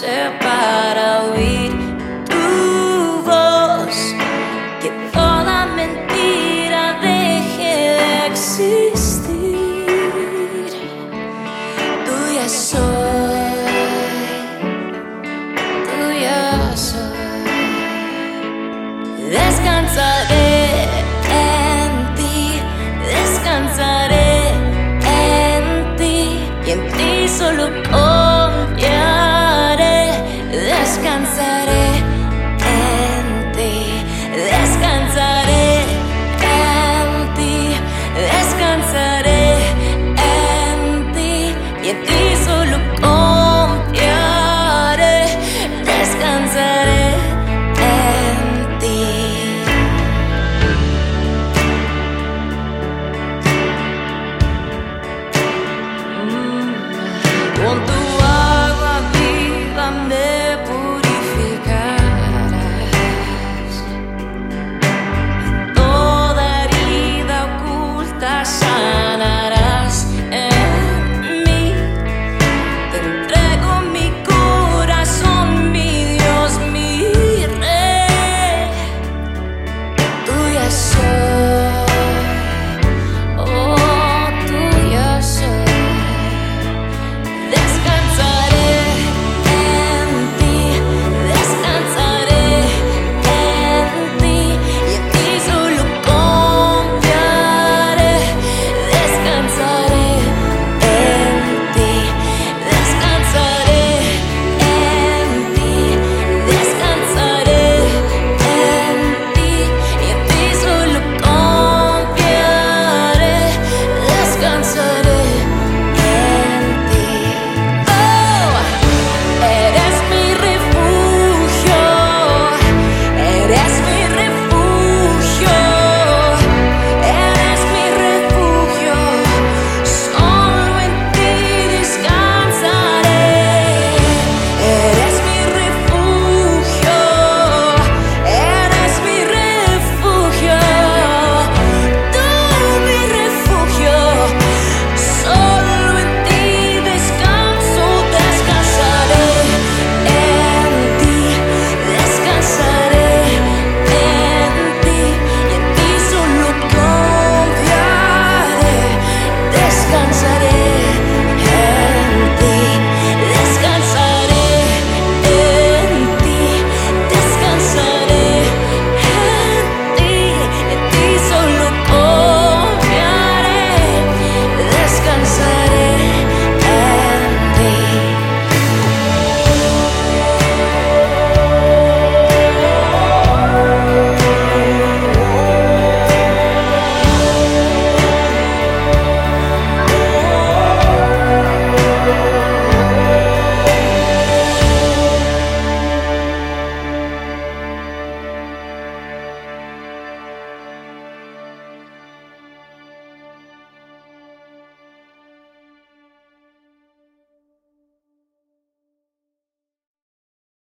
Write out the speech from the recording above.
separate. Oh.